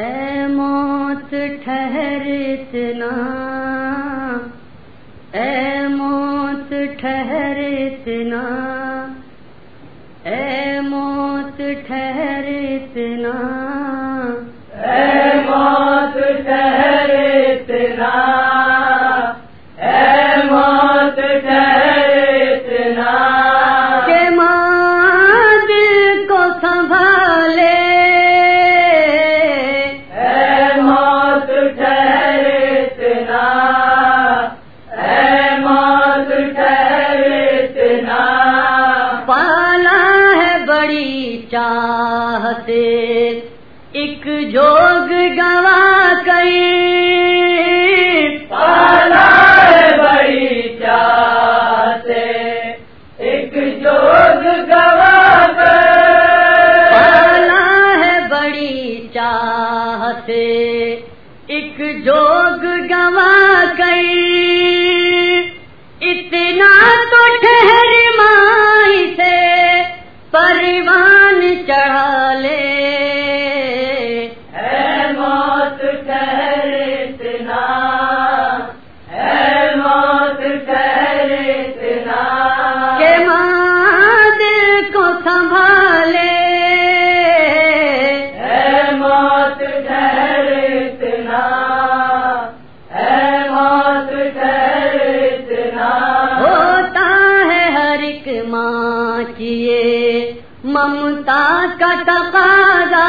اے موت ٹھہر اتنا اے موت ٹھہر اتنا اے موت ٹھہر اتنا راہ سے ایک جوگ گوا کئی پالا بڑی جوگ گوا بڑی چاہتے جوگ کیے ممتا کا تقاضا۔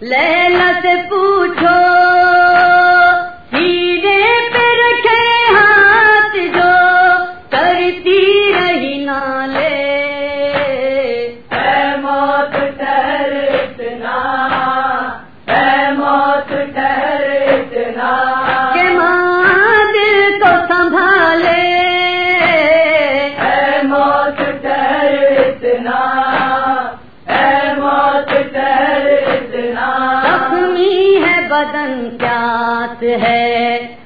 لیلا سے پوچھو سیدھے پہ رکھے ہاتھ جو کرتی رہی نالے۔ موت ٹہرنا موت ٹہرنا بدن پیاس ہے۔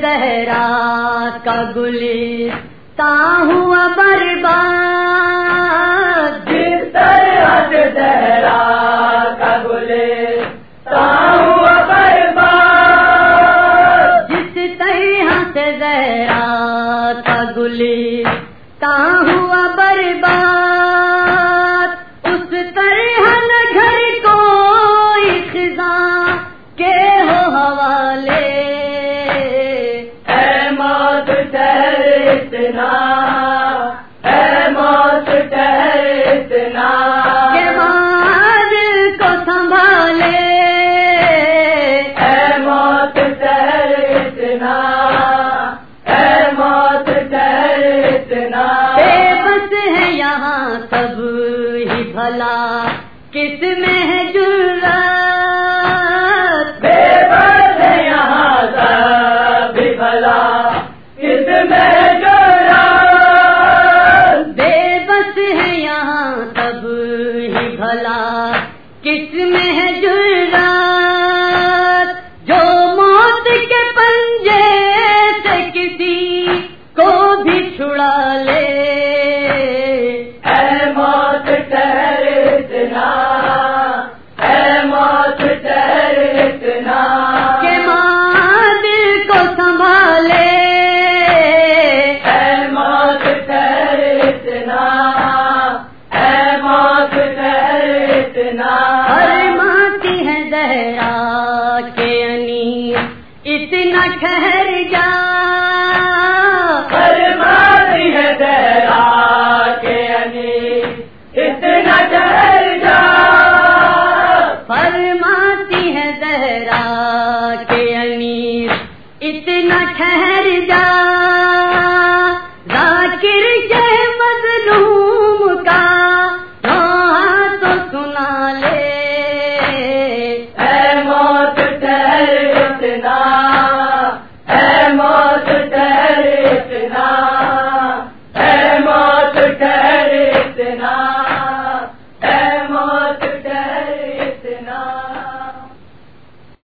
زہرا کا گل تا ہوا برباد۔ زہرا کا گلے والا کس میں ہے فرماتی ہے دہرا کے انی اتنا ٹھہر جا۔